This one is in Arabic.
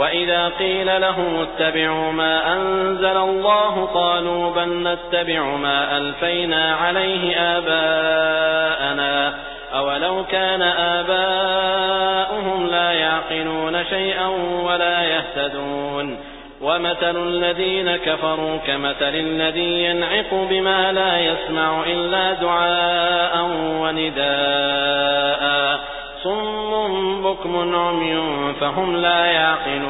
وإذا قيل لهم اتبعوا ما أنزل الله قالوا بل نتبع ما ألفينا عليه آباءنا أولو كان آباؤهم لا يعقلون شيئا ولا يهتدون ومثل الذين كفروا كمثل الذي ينعق بما لا يسمع إلا دعاء ونداء صم بكم عمي فهم لا يعقلون